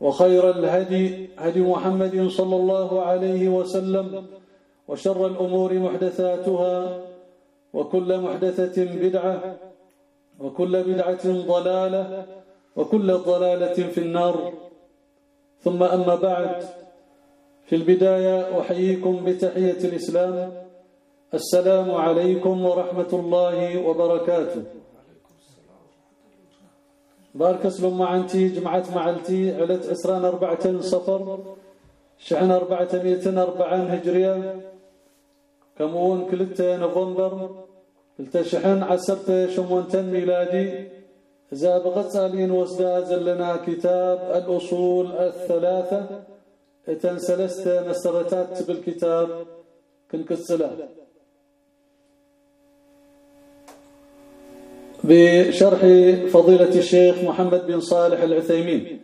وخير الهدي هدي محمد صلى الله عليه وسلم وشر الأمور محدثاتها وكل محدثة بدعة وكل بدعة ضلالة وكل ضلالة في النار. ثم أما بعد في البداية أحييكم بتحية الإسلام. السلام عليكم ورحمة الله وبركاته. بارك اسلم معنتي جمعت معلتي علت عسران أربعة صفر شحن أربعة مئتين أربعان هجرية كمون كلت نوفمبر كلت شحن عسرت شمونتن ميلادي. إذا بغصالين وسدا زلنا كتاب الأصول الثلاثة إتن سلست مسرتات بالكتاب كنكسله بشرح فضيلة الشيخ محمد بن صالح العثيمين.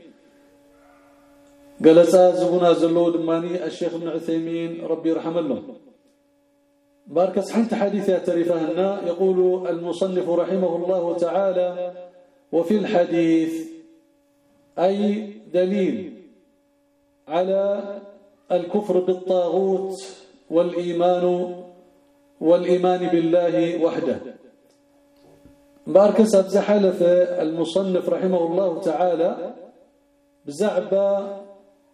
قال زبنا زلو دماني الشيخ ابن عثيمين ربي يرحم له بارك حنت حديث اعترفهن. يقول المصنف رحمه الله تعالى وفي الحديث أي دليل على الكفر بالطاغوت والإيمان والإيمان بالله وحده. باركس حلف المصنف رحمه الله تعالى بزعبة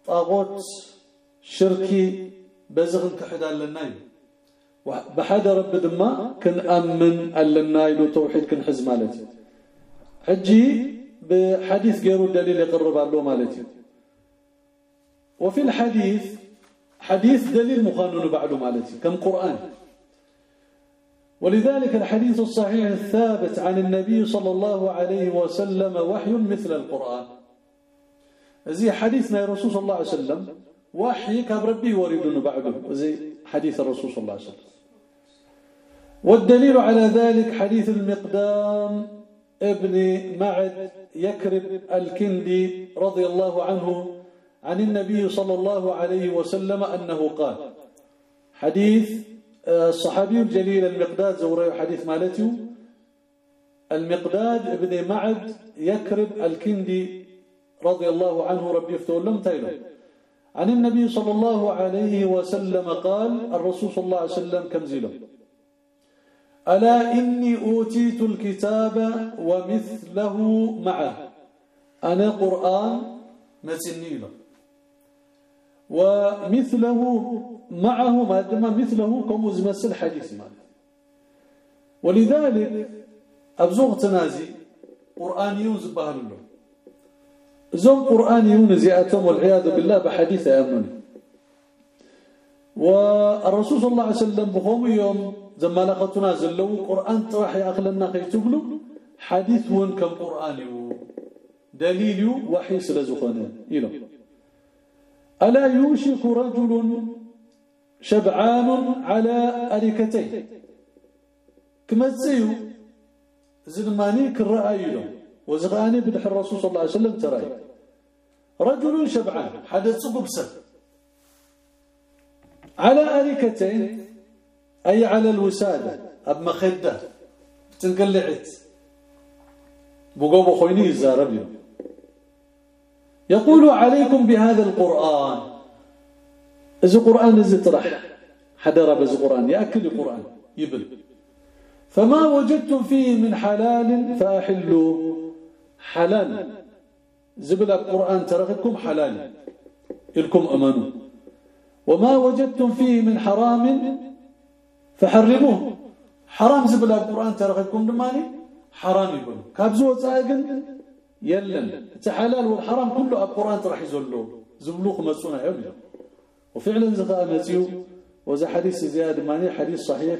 طاغوت شركي بزغن كحدا للناي بحد رب دما كن أمن للناي لو توحيد كن حز مالتي. حجي بحديث غير الدليل يقرب له مالتي. وفي الحديث حديث دليل مقانون بعده مالتي كم قرآن. ولذلك الحديث الصحيح الثابت عن النبي صلى الله عليه وسلم وحي مثل القرآن. زي حديثنا يا رسول الله عليه وسلم وحي كاب ربي يريدون بعده. زي حديث الرسول صلى الله عليه وسلم. والدليل على ذلك حديث المقدام ابن معد يكرب الكندي رضي الله عنه عن النبي صلى الله عليه وسلم أنه قال حديث الصحابي الجليل المقداد زوري حديث مالته المقداد ابن معد يكرب الكندي رضي الله عنه ربي يفتولم تايلو عن النبي صلى الله عليه وسلم قال الرسول صلى الله عليه وسلم كم زيلو؟ ألا إني أوتيت الكتاب ومثله معه. أنا قرآن متنيله ومثله معه ما دام مثله كم زمسل حديث مال ولذلك أبزوغ تنازي قرآنيون زبهر له. زوم قرآنيون زياتهم والعياذ بالله بحديث أمن. والرسول صلى الله عليه وسلم بهم يوم زما لقتنا زلو قرآن طرح يأخلنا خيتبلو حديث ون كم قرآنيو دليل وحي سلزخنا إلى ألا يوشك رجل شبعان على أريكتيه كما تزيو زلماني كالرأي له وزغاني بدح الرسول صلى الله عليه وسلم ترأي. رجل شبعان حدث بسر على أريكتين أي على الوسادة أب مخدة تنقلعت. بقوب خويني الزارب يقول عليكم بهذا القرآن. إذا قرآن إذا طرح حدا بز قرآن يأكل القرآن يبل. فما وجدتم فيه من حلال فأحلوا. حلال. زبل القرآن ترغبكم حلال. إلكم أمنوا وما وجدتم فيه من حرام فحرموه. حرام زبل القرآن ترغبكم دماني حرام يقول كابزو تاقن يلن. حلال والحرام كله القرآن راح يزلوه زبلوخ مسونا يوم وفعلا زغاء مسيو وذا حديث زياد ماني حديث صحيح.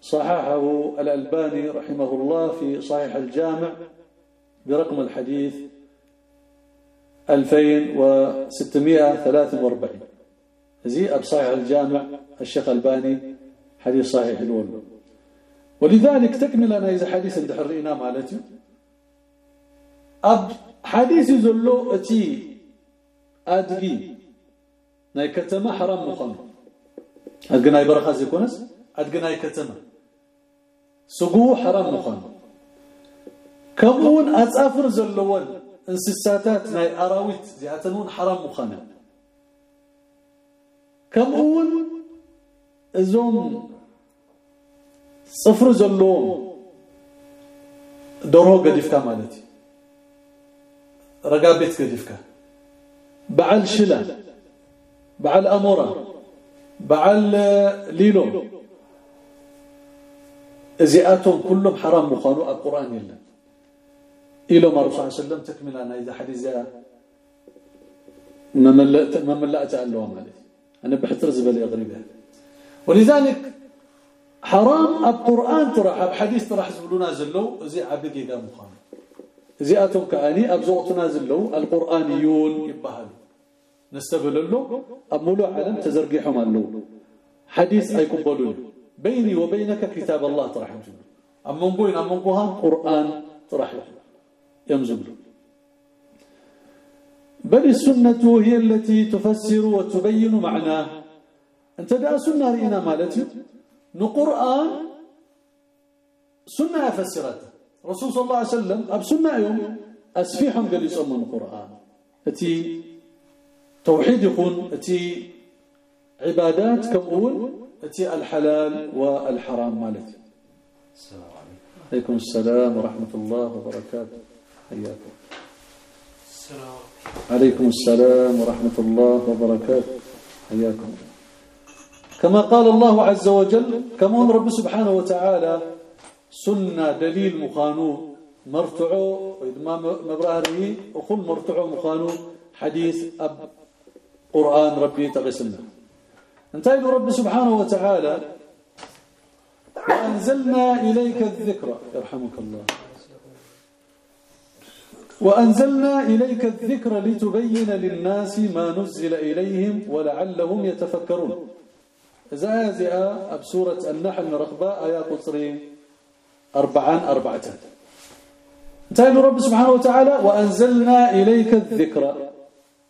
صححه الألباني رحمه الله في صحيح الجامع برقم الحديث 2643 زي صحيح الجامع الشيخ الباني حديث صحيح الأول ولذلك تكمل أنا إذا حديث دحرينا مالتي أب حديث زلو أتي أدقي ناي كتما حرام مخمر أدقناي برخة زيكونس أدقناي كتما سقو حرام مخمر كمون أتأفر زلوان انسساتات ناي أراويت زياتنون حرام مخمر كمون زوم صفر زلوم درو قديفكا مالتي رقابيت قديفكا بعل شلا بعل أمورا بعل ليلو. ازياتهم كلهم حرام مخانو القرآن يلا. إلو ما رسول الله وسلم تكمل أنا إذا حديث ما ملأت ما ملأت له مالتي أنا بحترز بالي أغريبها ولذلك حرام القرآن ترى بحديث ترى حزبلونا زلو زي عبد إذا مخان زياتهم كأني أبزوتنا زلو القرآنيون يبهلوا نستبل له أمولو علم تزرقحهم له حديث أيقبلون بيني وبينك كتاب الله طرح جمله أمم بوين أمم بوها قرآن طرح يمزل بل السنة هي التي تفسر وتبين معناه انت دا سنة رئينا مالتي نقرآن سنة فسرته رسول صلى الله عليه وسلم أب سنة يوم أسفيحهم قال يسمون القرآن. التي توحيد يكون أتي عبادات كمول أتي الحلال والحرام مالتي السلام عليكم. السلام ورحمة الله وبركاته. حياكم. السلام عليكم. السلام ورحمة الله وبركاته. حياكم. كما قال الله عز وجل كما رب سبحانه وتعالى سنة دليل مخانو. مرتعو وإدمام مبراري وكل مرتعو مخانو. حديث أب قرآن ربي تغسلنا انتهي رب سبحانه وتعالى. وأنزلنا إليك الذكر. يرحمك الله. وأنزلنا إليك الذكر لتبين للناس ما نزل إليهم ولعلهم يتفكرون. زازئة بسورة النحل رخبة آيات قصرين. أربعان أربعة. انتهي رب سبحانه وتعالى وأنزلنا إليك الذكر.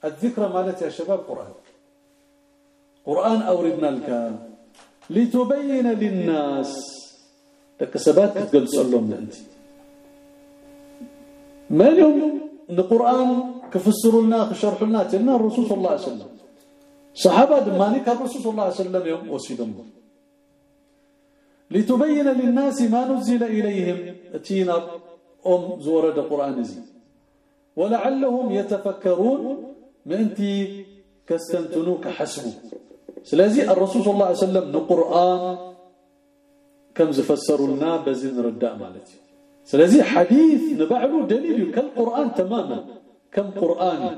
الذكرى مالت يا شباب قرآن. قرآن أوردنا لك. لتبين للناس. لك سبات تقول لهم أنت ما اليوم القرآن كفسروا لنا كشرحوا لنا تلنا الرسول صلى الله عليه وسلم. صحابة دماني الرسول صلى الله عليه وسلم يوم وسيدهم. لتبين للناس ما نزل إليهم. تينا أم زورد القرآن زي. ولعلهم يتفكرون. منتي كستنتنوك حسبه سلازي الرسول صلى الله عليه وسلم القرآن كم زفسروا لنا بزين رداء مالتي. سلازي حديث نبعله دليل كالقرآن تماما. كم قرآني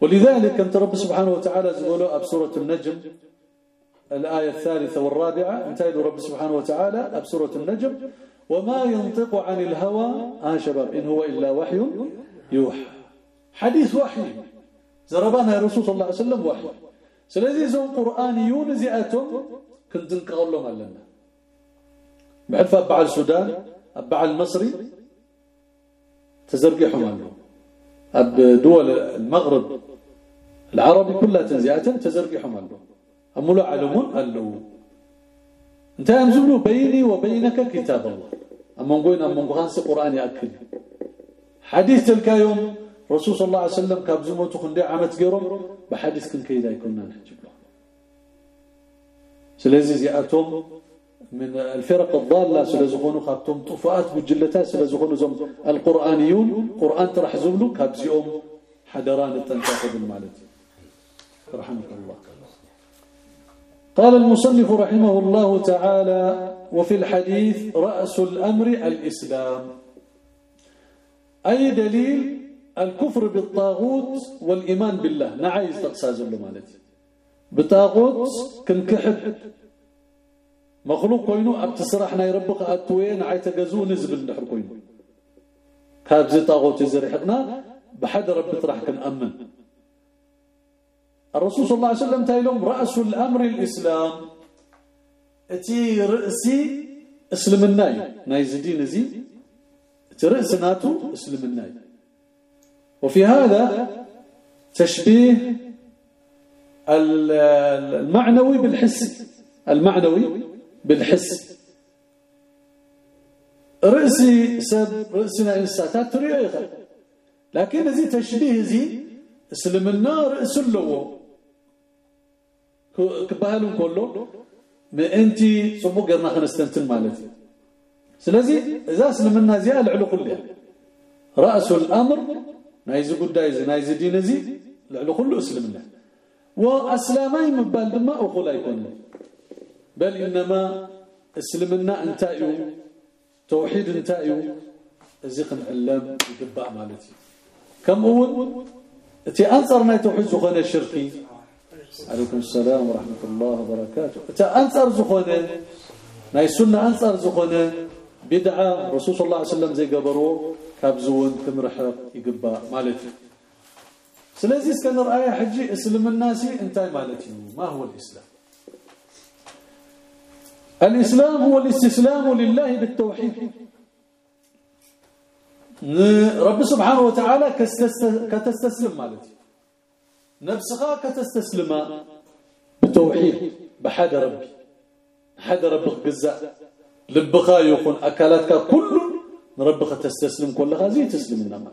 ولذلك أنت رب سبحانه وتعالى زغلوا بسورة النجم. الآية الثالثة والرابعة انتهي رب سبحانه وتعالى بسورة النجم وما ينطق عن الهوى ها شباب إن هو إلا وحي يوحى. حديث وحي. زربانا الرسول صلى الله عليه وسلم واحد سلازي زون قرآنيون زياتهم كنت نقول لهم لنا بعد فأبع السودان أبع المصري تزرقحهم عنه أب دول المغرب العربي كلها تنزيعة تزرقحهم عنه أمولو علمون قالوا أنت امزلوا بيني وبينك كتاب الله. أما نقول أما نقول قران يأكل. حديث تلك يوم رسول صلى الله عليه وسلم كابزموتو خندي عمت غيرهم بحديث كن كيدا يكوننا نحجب سلازي زياتهم من الفرق الضالة سلازخونو خابتهم طفاءات بجلتها سلازخونو زم القرآنيون. قرآن ترح زبلو كابزيهم حدران التنتاخذ المالتي رحمك الله. قال المصنف رحمه الله تعالى وفي الحديث رأس الأمر الإسلام. أي دليل؟ الكفر بالطاغوت والإيمان بالله. نعايز تقساز له مالتي. بطاغوت كنكحب. مخلوق كوينو ابتسرحنا يربق أتوين عاي تجزو نزبل نحر كوينو. كاب زي طاغوت يزرحنا بحد رب ترح كنأمن الرسول صلى الله عليه وسلم تايلهم رأس الأمر الإسلام. إتي رأسي اسلمناي ناي زدين زي إتي رأس ناتو اسلمناي وفي هذا تشبيه المعنوي بالحس. المعنوي بالحس. رأسي سب رأسنا إنساتات تريد لكن زي تشبيه زي اسلمنا كبهالون كله ما انت صبو قرنا خنستنتن مالتي سلازي اذا اسلمنا زي العلو كلها رأس الأمر نايز قداي زي نايز دين زي العلو كله اسلمنا واسلامي مبال دما اخو يكون بل انما اسلمنا انتايو توحيد انتايو ازيق نعلم يقبع مالتي كم اول تي انصرنا توحيد زخونه الشركي عليكم السلام ورحمة الله وبركاته. انصر زخونة. ناي سنة انصر زخونة. بدعة رسول صلى الله عليه وسلم زي قبروا كابزون كمرحق يقبع مالتي. سلازي اسكن رأي حجي اسلم الناس انتهي مالتي. ما هو الإسلام؟ الإسلام هو الاستسلام لله بالتوحيد. رب سبحانه وتعالى كتستسلم مالتي. نفسها كتستسلم بالتوحيد بحد ربي حد ربك جزاء لبخا يكون أكلاتك كل ربك تستسلم كل هذه تسلم النمال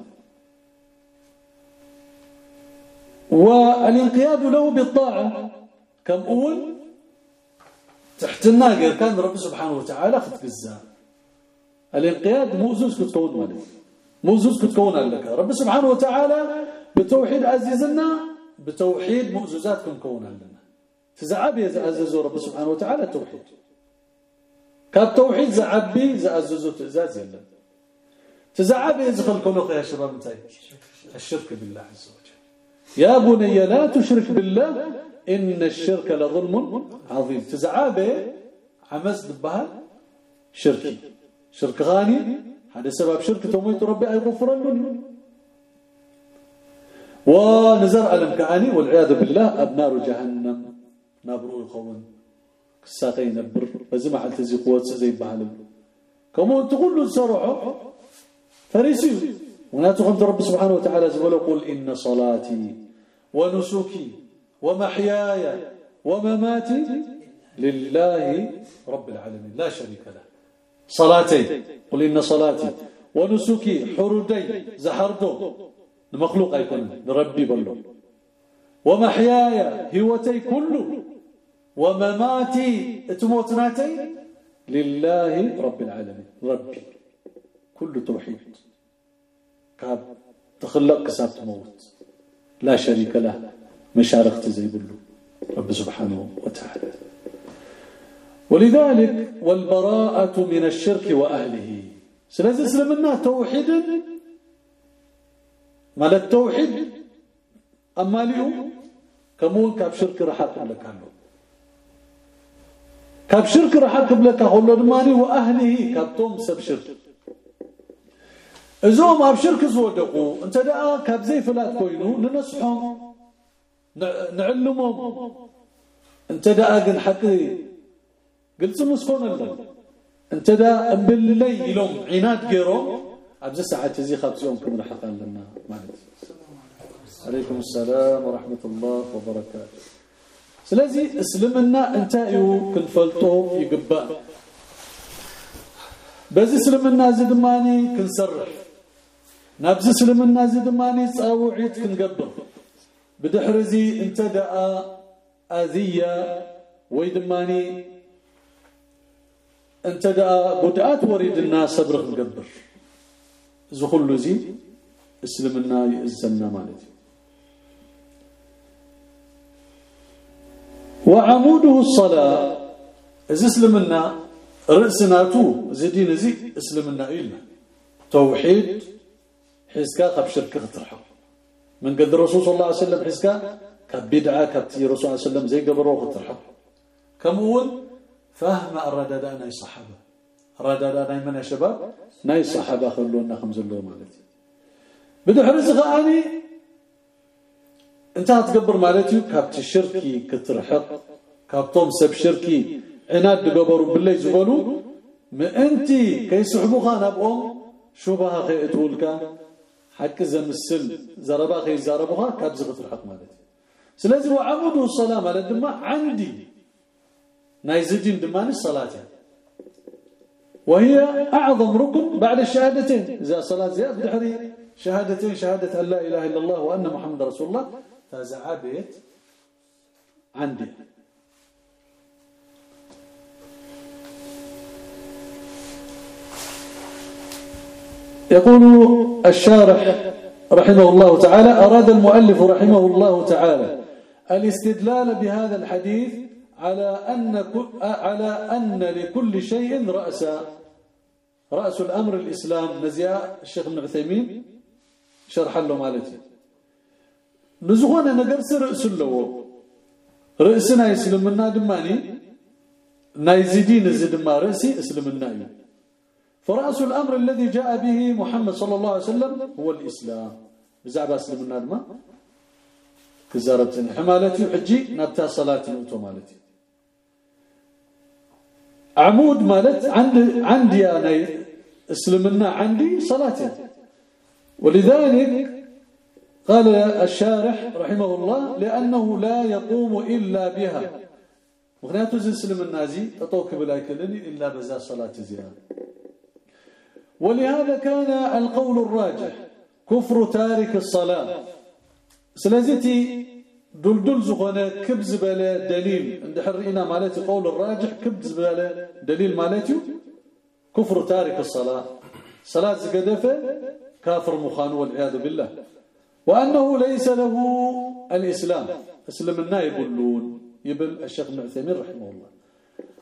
والانقياد له بالطاعة. كم أول؟ تحت الناقر كان رب سبحانه وتعالى خد قزا الانقياد موزوز كتكون مالك. موزوز كتكون لك رب سبحانه وتعالى بتوحيد عزيزنا بتوحيد كون لنا تزعب يزعززوا رب سبحانه وتعالى توحيد. كان توحيد زعبي زعززوا تزاز يلا تزعب يزخل كله يا شباب انتهي الشرك بالله عز وجل. يا بني لا تشرك بالله إن الشرك لظلم عظيم. تزعابه عمز دبها شركي. شرك غاني. هذا سبب شرك توميت ربي أي غفر له ونزر ألم كأني والعياذ بالله أبنار جهنم. نابرو يخون كساتين نبر. فزي حالت زي قوات زي بعلم كما تقول له سرعه فريسي. وناتهم رب سبحانه وتعالى زول قل إن صلاتي ونسكي ومحياي ومماتي لله رب العالمين. لا شريك له. صلاتي. قل إن صلاتي. ونسكي حردي زحردو المخلوق يكون لربي بلو ومحياي هوتي كله ومماتي اتموتناتي لله رب العالمين. ربي كل توحيد. كاب تخلق كساب تموت. لا شريك له. مشاركة زي بلو رب سبحانه وتعالى. ولذلك والبراءة من الشرك وأهله. سلازل سلمنا توحيد ما التوحيد اما ليو كمون كاب شرك رحات لك الله كاب شرك رحات لك الله دماني واهله كابتم سب شرك ازوم اب شرك زودقوا انت دا كاب زي فلات كوينو ننصحهم نعلمهم انت دا اجن حقي قلت مسكون الله انت دا امبل لي لهم عناد غيرهم أبز ساعة زي خبزون كم رحقا لنا. مالت عليكم السلام ورحمة الله وبركاته. سلازي اسلمنا أنت كل فلطو يقبأ. بز اسلمنا زدماني كنسرح. نبز اسلمنا زدماني صاوعيت كنقبأ. بدحرزي انت دعا أذية ويدماني انت داء بدعات وريد الناس صبر مقبر ወሪድና ሰብሪ ክንገብር እዚ ኩሉ እዚ እስልምና ይእዘና ማለት እዩ وعموده الصلاة إذا اسلمنا رأسناتو زدين زي اسلمنا إلنا توحيد حزكا خب شركة ترحب من قد الرسول صلى الله عليه وسلم حزكا كبدعة كبتي الرسول صلى الله عليه وسلم زي قبل روح ترحب كم أول فهم الردادة ناي صحابة الردادة ناي من شباب ناي صحابة خلونا خمز الله مالتي بدو حرز غاني انت هتقبر مالتي كابت الشركي كترحق كابتوم سب شركي عناد دقبروا بالله زبلوا ما انت كي سحبوها نبقوم شو بها خيئتولك حق زمسل زربا خي زربوها كابز كترحق مالتي سلازي وعمده الصلاة مالت دما عندي نايزدين دمان الصلاة وهي أعظم ركن بعد الشهادتين. إذا صلاة زياد بحري شهادتين شهادة أن لا إله إلا الله وأن محمد رسول الله فزعبت عندي. يقول الشارح رحمه الله تعالى أراد المؤلف رحمه الله تعالى الاستدلال بهذا الحديث على أن على أن لكل شيء رأسا. رأس الأمر الإسلام. نزياء الشيخ ابن عثيمين شرح له مالتي. نزغونا نقر رأس له رأسنا يسلمنا دماني. نايزدين الزدما رأسي اسلمنا فرأس الأمر الذي جاء به محمد صلى الله عليه وسلم هو الإسلام. بزعب أسلمنا دما كزارت حمالتي حجي نبتا صلاة نوتو مالتي. عمود مالت عند عندي أنا اسلمنا عندي صلاتي ولذلك قال الشارح رحمه الله لأنه لا يقوم إلا بها. مغنياتو زي النازي تطوك بلا يكلني إلا بزا صلاة زيادة ولهذا كان القول الراجح كفر تارك الصلاة. سلازتي دلدل زغنا كبز بلا دليل. عند حرئنا مالتي قول الراجح كبز بلا دليل مالتي كفر تارك الصلاة. صلاة زقدفة كافر مخان والعياذ بالله. وأنه ليس له الإسلام. أسلم النائب يقولون. يبل الشيخ ابن عثيمين رحمه الله.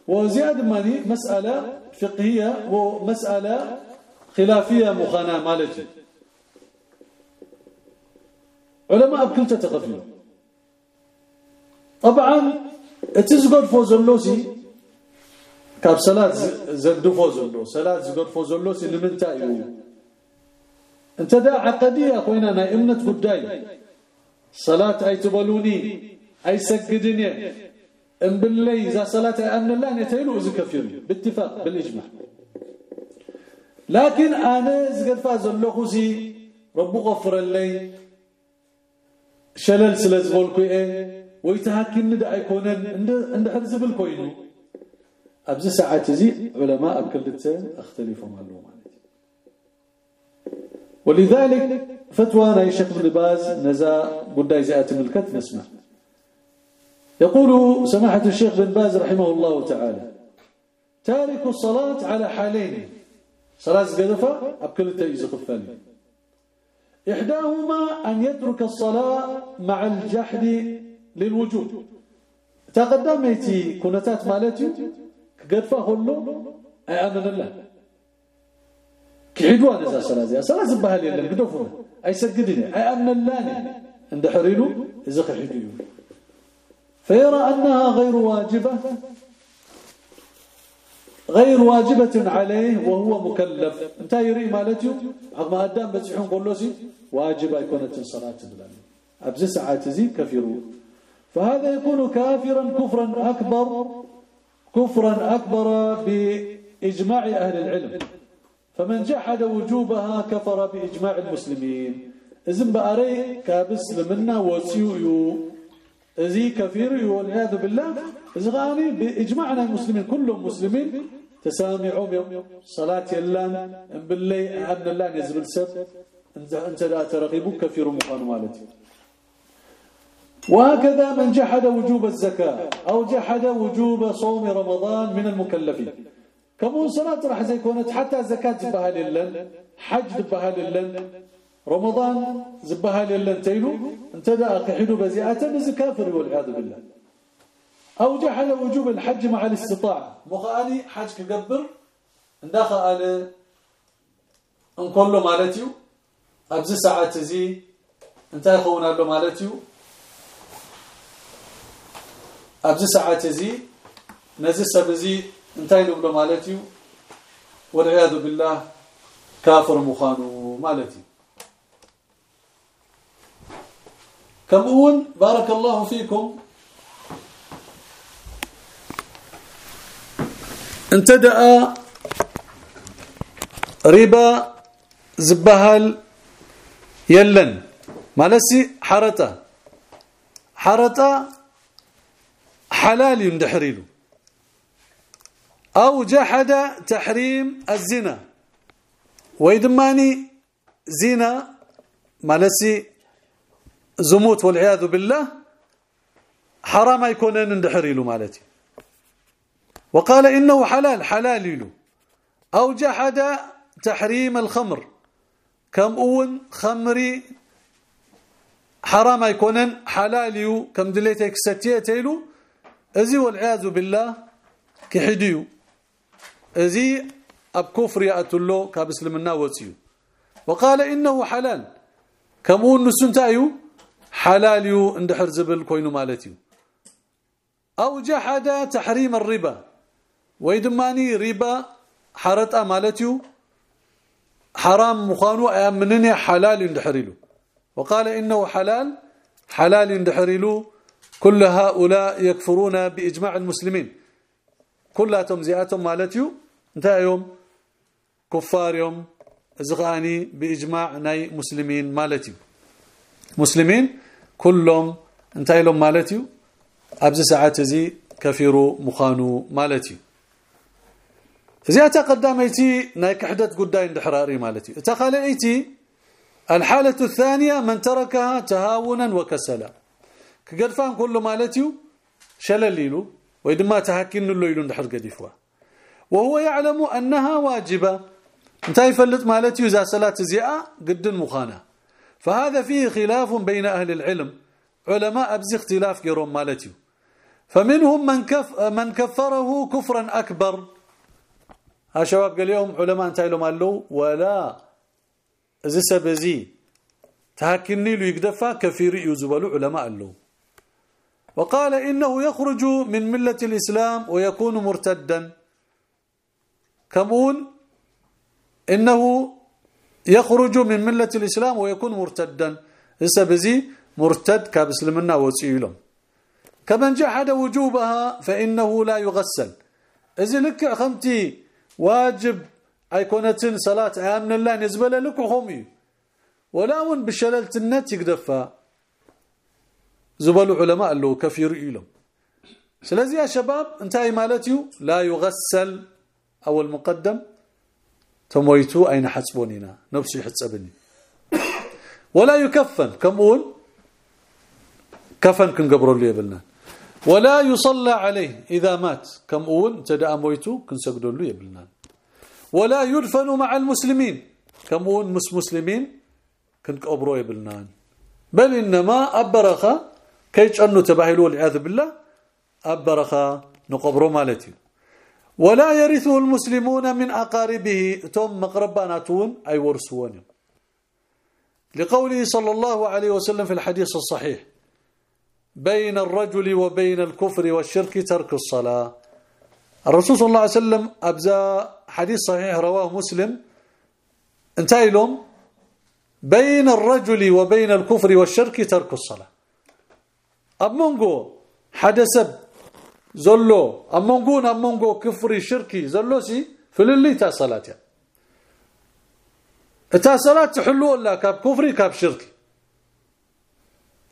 وزياد ماني مسألة فقهية ومسألة خلافية مخانا مالتي. علماء بكل تتغفلوا طبعا تزقد فوزلوسي كاب صلاة زد فوزلو صلاة زقد فوزلوسي لمنتا يو انت دا عقدية أخوينا أنا إمنة قداي صلاة أي تبلوني أي سجدني. ام بالله إذا صلاة امن الله نتيلو اذا كفير باتفاق بالإجماع. لكن أنا زقد فازلو سي رب غفر ويتهكن دا ايكونن عند حد زبل كوينو ابز ساعات زي علماء بكلتين اختلفوا معلومه ولذلك فتوى شيخ ابن باز نزا بداي زيات ملكت نسمع يقول سماحة الشيخ بن باز رحمه الله تعالى تارك الصلاة على حالين صلاة قدفة أبكل تأيز خفاني إحداهما أن يترك الصلاة مع الجحد للوجود. تقدمتي كنتات مالتي قدفة هلو أي أمن الله. كعدوا نزا صلاة زي صلاة زبها لي اللي قدفنا أي سجدني أي أمن الله. عند حريلو إذا خحيديو فيرى أنها غير واجبة. غير واجبة عليه وهو مكلف. انت يري مالتي. عقم أدام بتسحون قلوسي واجبة يكون صلاة بلان أبز ساعات زي كفروا فهذا يكون كافرا كفرا أكبر كفرا أكبر بإجماع أهل العلم. فمن جحد وجوبها كفر بإجماع المسلمين. إذن بأري كابس لمنا وسيو ازي كفير والعياذ بالله. ازغاني بإجماعنا المسلمين كلهم مسلمين. تسامعوا يوم صلاة يلان بالله ان الله يزبل سب. انت انت لا ترغبوا كفير مقام مالتي وهكذا من جحد وجوب الزكاة أو جحد وجوب صوم رمضان من المكلفين. كم صلاة راح زي كونت حتى زكاة بها لله حج بها لله رمضان زبها لله تيلو انت دا قحدوا بزيئة بز كافر والعياذ بالله. أو جحد وجوب الحج مع الاستطاعة. مخالي حج كقبر اندخل على انقول له مالتيو ابز ساعة زي انت يخون له مالتيو ابز ساعه زي نزي سبزي انتي نقول مالتي والعياذ بالله كافر مخانو مالتي كمون بارك الله فيكم انتدأ ربا زبهل يلن مالسي حرطة حرطة حلال يندحريلو أو جحد تحريم الزنا. ويدماني زنا مالسي زموت والعياذ بالله حرام يكون ندحري له مالتي. وقال إنه حلال حلال له أو جحد تحريم الخمر. كم أون خمري حرام يكون حلال كم دليتك ستيتيلو أزي والعياذ بالله كحديو. أزي أب كفر يأتلو كابسلمنا وصيو وقال إنه حلال. كمون نسنتايو حلال يو اندحر زبل كوينو مالتيو. أو جحد تحريم الربا. ويدماني ربا حرطا مالتيو. حرام مخانو امنني حلال يندحريلو. وقال إنه حلال. حلال يندحريلو. كل هؤلاء يكفرون بإجماع المسلمين. كلاتهم زياتهم مالتيو كفار يوم زغاني بإجماع ناي مسلمين مالتيو مسلمين كلهم انت لهم مالتيو أبز ساعات زي كفيرو مخانو مالتيو زياته قداميتي ناي كحدت قداي اندحراري مالتي تخاليتي الحالة الثانية من تركها تهاونا وكسلا. كقدفان كله مالتيو شلليلو ويدما تهكن له يلون دحر قديفوا. وهو يعلم أنها واجبة. انت يفلت مالتي إذا صلاه زياء قد مخانة. فهذا فيه خلاف بين أهل العلم. علماء أبز اختلاف يرون مالتي فمنهم من كف من كفره كفرا أكبر. ها شباب قال اليوم علماء انت لهم قالوا ولا إذا سبزي تهكني له يقدفا كفير يزبلوا علماء قالوا وقال إنه يخرج من ملة الإسلام ويكون مرتدا. كمون إنه يخرج من ملة الإسلام ويكون مرتدا. لسه بزي مرتد كابسلمنا وسيلهم كمن جحد وجوبها فإنه لا يغسل. إذا لك خمتي واجب أيكونتين صلاة آمن الله نزبل لك خمي. ولا من النت يقدفها زبل علماء له كفير إلهم. سلازي يا شباب انتهي مالتيو. لا يغسل أو المقدم. تمويتو أين حسبونينا؟ نفسي حسبني ولا يكفن. كمون كفن كنقبروا اللي يبلنا. ولا يصلى عليه. إذا مات. كمون تدأ مويتو. كنسجدوا له يبلنا. ولا يدفن مع المسلمين. كمون مس مسلمين. كنقبروا يبلنا. بل إنما ابرخه كيجنو تباهلوا والعياذ بالله؟ ابرخا نقبروا مالتي. ولا يرثه المسلمون من أقاربه. ثم مقرباناتون أي ورثون لقوله صلى الله عليه وسلم في الحديث الصحيح بين الرجل وبين الكفر والشرك ترك الصلاة. الرسول صلى الله عليه وسلم أبزا حديث صحيح رواه مسلم. انتهي لهم. بين الرجل وبين الكفر والشرك ترك الصلاة. امونغو حدث زلو امونغون امونغو كفري شركي زلوسي فللي تا صلاه تا صلاه تحلو ولا كاب كفري كاب شركي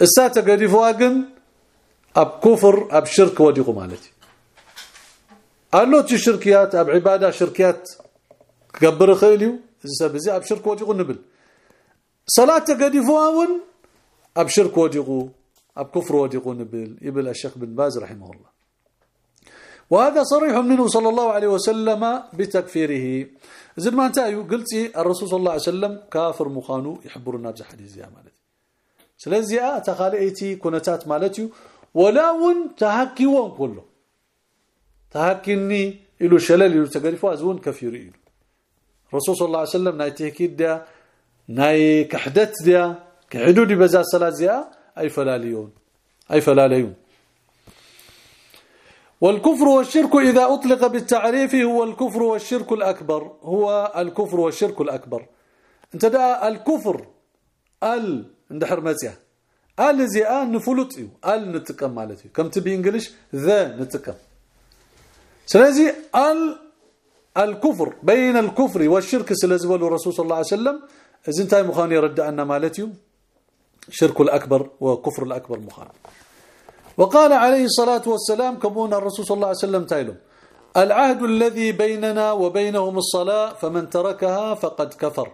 الساعة قديفوا كن اب كفر اب شرك وديقو مالتي قالو تي شركيات اب عباده شركيات كبر خيليو زي اب شرك وديقو نبل صلاه قديفون اب شرك وديقو اب كفر وديقو نبل يبل الشيخ بن باز رحمه الله. وهذا صريح منه صلى الله عليه وسلم بتكفيره. زد ما انتايو قلتي الرسول صلى الله عليه وسلم كافر مخانو يحبرنا حديث يا مالتي. سلازي تخالئتي كنتات مالتي ولا ون تهكيون كله تهكيني إلو شلل إلو تقريفو أزون كفير إلو الرسول صلى الله عليه وسلم ناي تهكيد ديا ناي كحدت ديا كحدود بزا صلاة زيا أي فلاليون أي فلاليون. والكفر والشرك إذا أطلق بالتعريف هو الكفر والشرك الأكبر هو الكفر والشرك الأكبر. أنت دا الكفر ال عند حرمتها ال زي ان نفلط ال نتقم مالتي كم تبي إنجلش؟ ذا نتقم. سلازي ال الكفر بين الكفر والشرك سلازول الرسول صلى الله عليه وسلم اذا انت مخان يرد أن مالتي شرك الأكبر وكفر الأكبر مخان وقال عليه الصلاة والسلام كمون الرسول صلى الله عليه وسلم تايلم العهد الذي بيننا وبينهم الصلاة فمن تركها فقد كفر.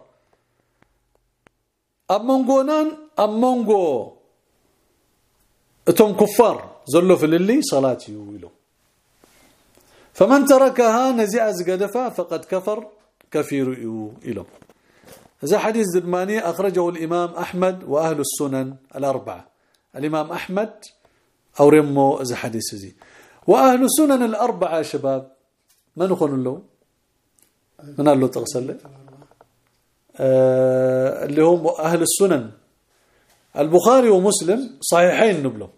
أمونغونان أمونغو اتم كفار زلوا في اللي صلاة يويلو فمن تركها نزع زقدفا فقد كفر كفير يويلو هذا حديث دلماني أخرجه الإمام أحمد وأهل السنن الأربعة. الإمام أحمد أو رمو إذا حديث زي وأهل السنن الأربعة شباب من يخون له؟ من قال له تغسل آه اللي هم أهل السنن. البخاري ومسلم صحيحين نبلهم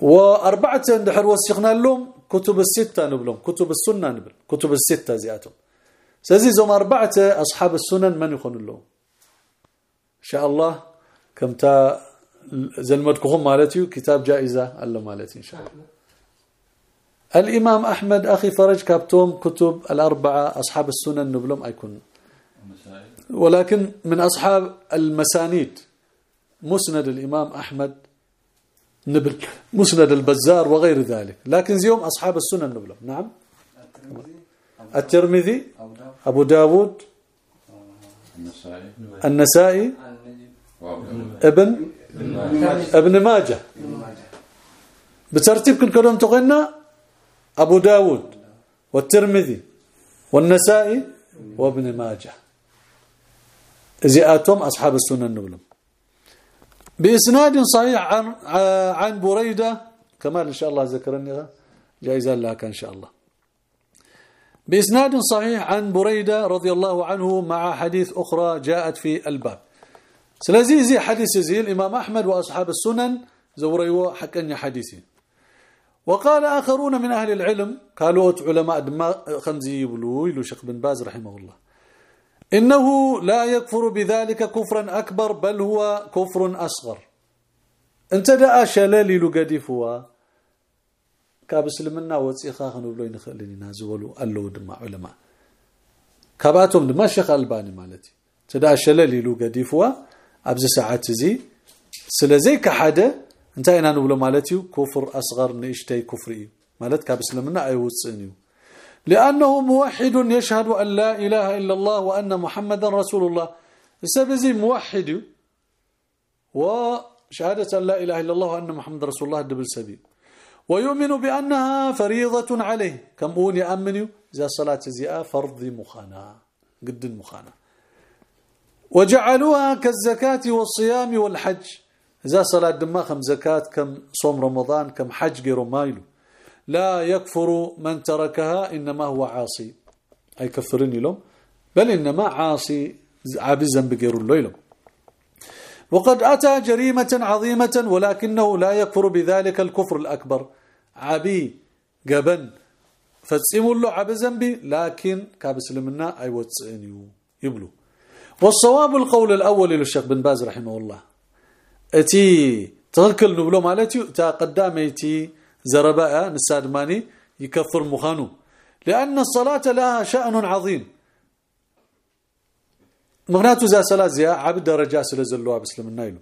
وأربعة دحر وسخنا لهم كتب الستة نبلهم كتب السنة نبل كتب الستة زياتهم. سيزي زم أربعة أصحاب السنن من يخون لهم إن شاء الله كم تا زلمتكم مالتي كتاب جائزة الله مالتي إن شاء الله. الإمام أحمد أخي فرج كابتوم كتب الأربعة أصحاب السنن نبلهم أيكون. ولكن من أصحاب المسانيد مسند الإمام أحمد نبل مسند البزار وغير ذلك. لكن زيوم أصحاب السنن نبلهم نعم؟ الترمذي أبو داود النسائي ابن ابن ماجه. بترتيب كن كلهم تغنى أبو داود والترمذي والنسائي وابن ماجه. زياتهم أصحاب السنن نبلهم بإسناد صحيح عن عن بريدة كمال إن شاء الله ذكرني جائزة لك إن شاء الله. بإسناد صحيح عن بريدة رضي الله عنه مع حديث أخرى جاءت في الباب. سلازي زي حديث زي الإمام أحمد وأصحاب السنن زوريوا حكني حديثي. وقال آخرون من أهل العلم قالوا علماء دما خمزي يبلو يلو شيخ بن باز رحمه الله. إنه لا يكفر بذلك كفرا أكبر بل هو كفر أصغر. انت دا شلال يلو قديفوا كابسلمنا وصيخا خنبلو ينخلني نازولو الله دما علماء كاباتهم دما شيخ الباني مالتي تدا شلال يلو قديفوا ابز ساعات زي سلازي كحده انت أنا نقول مالتي كفر اصغر نشتي كفري مالت كابسلمنا ايوصنيو لأنه موحد يشهد ان لا اله الا الله وان محمدا رسول الله السبزي موحد وشهاده ان لا اله الا الله وان محمد رسول الله دبل سبيل ويؤمن بأنها فريضة عليه. كم أون يامنوا إذا صلاة زياء فرض مخانا قد المخانا وجعلوها كالزكاة والصيام والحج. إذا صلاة دما كم زكاة كم صوم رمضان كم حج غير مايلو لا يكفر من تركها إنما هو عاصي. أي كفرني لهم بل إنما عاصي عابزا بغير الليل وقد أتى جريمة عظيمة ولكنه لا يكفر بذلك الكفر الأكبر. عبي قبن. فتصيموا له عبزا بي لكن كابسلمنا أي وتصينيو يبلو والصواب القول الأول للشيخ بن باز رحمه الله اتي تغكل نبلو مالتي تا قداميتي زرباء نسادماني يكفر مخانو لأن الصلاة لها شأن عظيم مغناتو زا صلاة زيا عبد درجة سلزلوها بسلم النايلو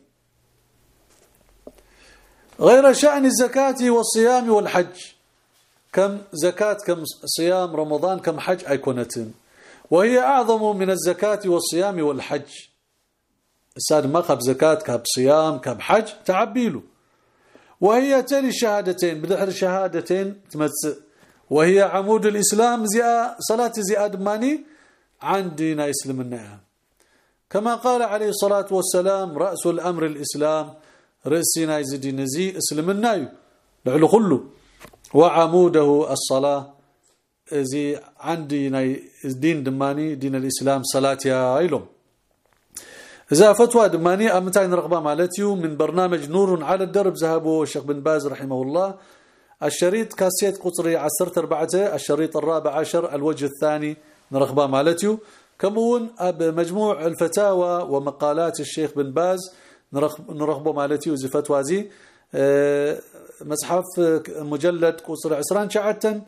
غير شأن الزكاة والصيام والحج. كم زكاة كم صيام رمضان كم حج أيكونتين وهي أعظم من الزكاة والصيام والحج. الساد ما خب زكاة كب صيام كب حج تعبيله. وهي تلي الشهادتين بدحر الشهادتين تمس. وهي عمود الإسلام زي صلاة زي أدماني عندنا إسلامنا. كما قال عليه الصلاة والسلام رأس الأمر الإسلام رأسنا يزدين زي إسلامنا لعلو كله. وعموده الصلاة. زي عندي دين دماني دين الإسلام صلاة يا إلهم إذا فتوى دماني أمتين رغبة مالتيو من برنامج نور على الدرب ذهبوا الشيخ بن باز رحمه الله. الشريط كاسيت قطري عسرت أربعته الشريط الرابع عشر الوجه الثاني نرغبة مالتيو كمون أب مجموع الفتاوى ومقالات الشيخ بن باز. نرغبه مالتيو زي فتوى زي أه مصحف مجلد قصر عسران شعتن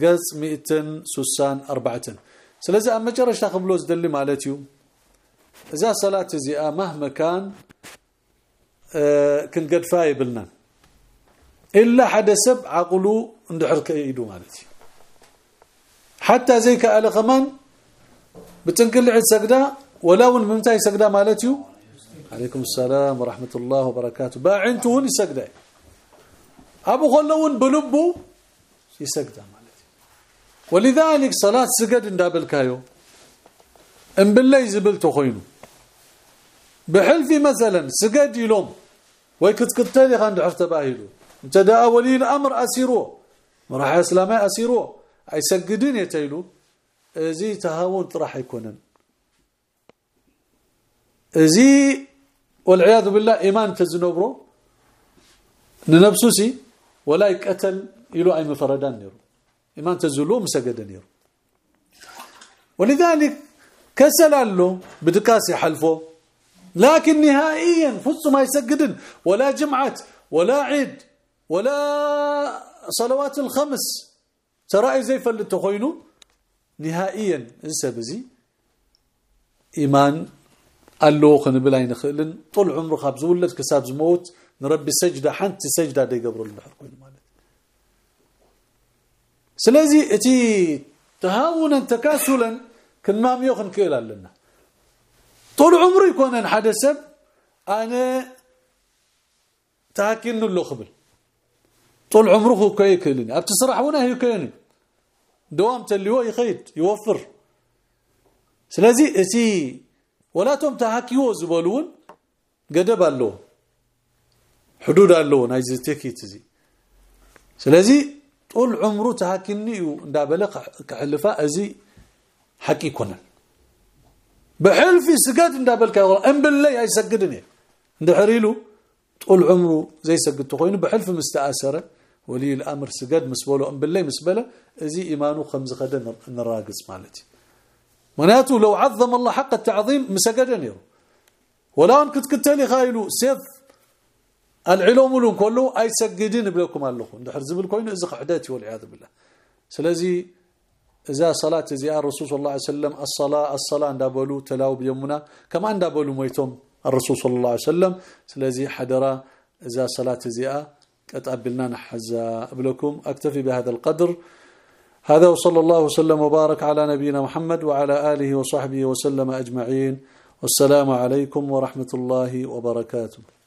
قص 264 سلازي أما جرش قبلو زدلي مالتيو إذا صلاة زي مهما كان آه كنت قد فايبلنا إلا حدا سب عقلو اندحر كيدو مالتي. حتى زي كاله كمان بتنقل عند سجده ولو ممتاي سجده مالتيو عليكم السلام ورحمة الله وبركاته. باعنتون سجده أبو خلون بلبو يسجد مالتي. ولذلك صلاة سجد اندابلكايو. إن بالله زبلتو خوينو. بحلفي مثلا سجد يلوم. ويكتكتلي غند عرفت باهيلو. ابتدا ولي الأمر أسيرو. راح اسلامي أسيرو. ايسجدين يتيلو زي تهاون راح يكونن. زي والعياذ بالله إيمان تزنبرو لنفسه ولا يقتل يلو أي مفردان نيرو. إيمان تزلو مسجد نيرو. ولذلك كسل له بدكاسي حلفه لكن نهائيا فص ما يسجدن ولا جمعة ولا عيد ولا صلوات الخمس. ترى زي فلت خوينو؟ نهائيا انسى بزي إيمان قال له خنبل خلن طول عمره خابز ولد كساب زموت نربي سجدة حنت سجدة دي قبر البحر سلازي اتي تهاونا تكاسلا كن ما ميوخن كيل لنا. طول عمري يكون حدث أنا تاكن له خبل. طول عمره كي كيلني ابتصرح هنا هي كيني دوام تليو يخيد يوفر. سلازي اتي ولا توم تهاكيو زبلون قدب الله حدود الله نايز تكيت زي ስለዚህ طول عمره تهاكني እንዳበለ كحلفا ازي حق يكونن بحلف سجد እንዳበልካ ام بالله يسجدني اندحريلو طول عمره زي سجد تخوينه بحلف مستأثره ولي الامر سجد مسبله ام بالله مسبله ازي ايمانه خمس غدا نراقص مالتي مناته لو عظم الله حق التعظيم مسجدني. ولا أن كنت كنتلي خايلو. سيف. العلوم كله. أي سجدين بلكم الله اندحر زبل كوين ازق حداتي والعياذ بالله. سلازي إذا صلاة زي الرسول صلى الله عليه وسلم الصلاة الصلاة اندابلو تلاو بيومنا كما اندابلو ميتم الرسول صلى الله عليه وسلم. سلازي حدرا إذا صلاة زي اتقبلنا نحزا بلكم أكتفي بهذا القدر. هذا وصلى الله وسلم وبارك على نبينا محمد وعلى آله وصحبه وسلم أجمعين والسلام عليكم ورحمة الله وبركاته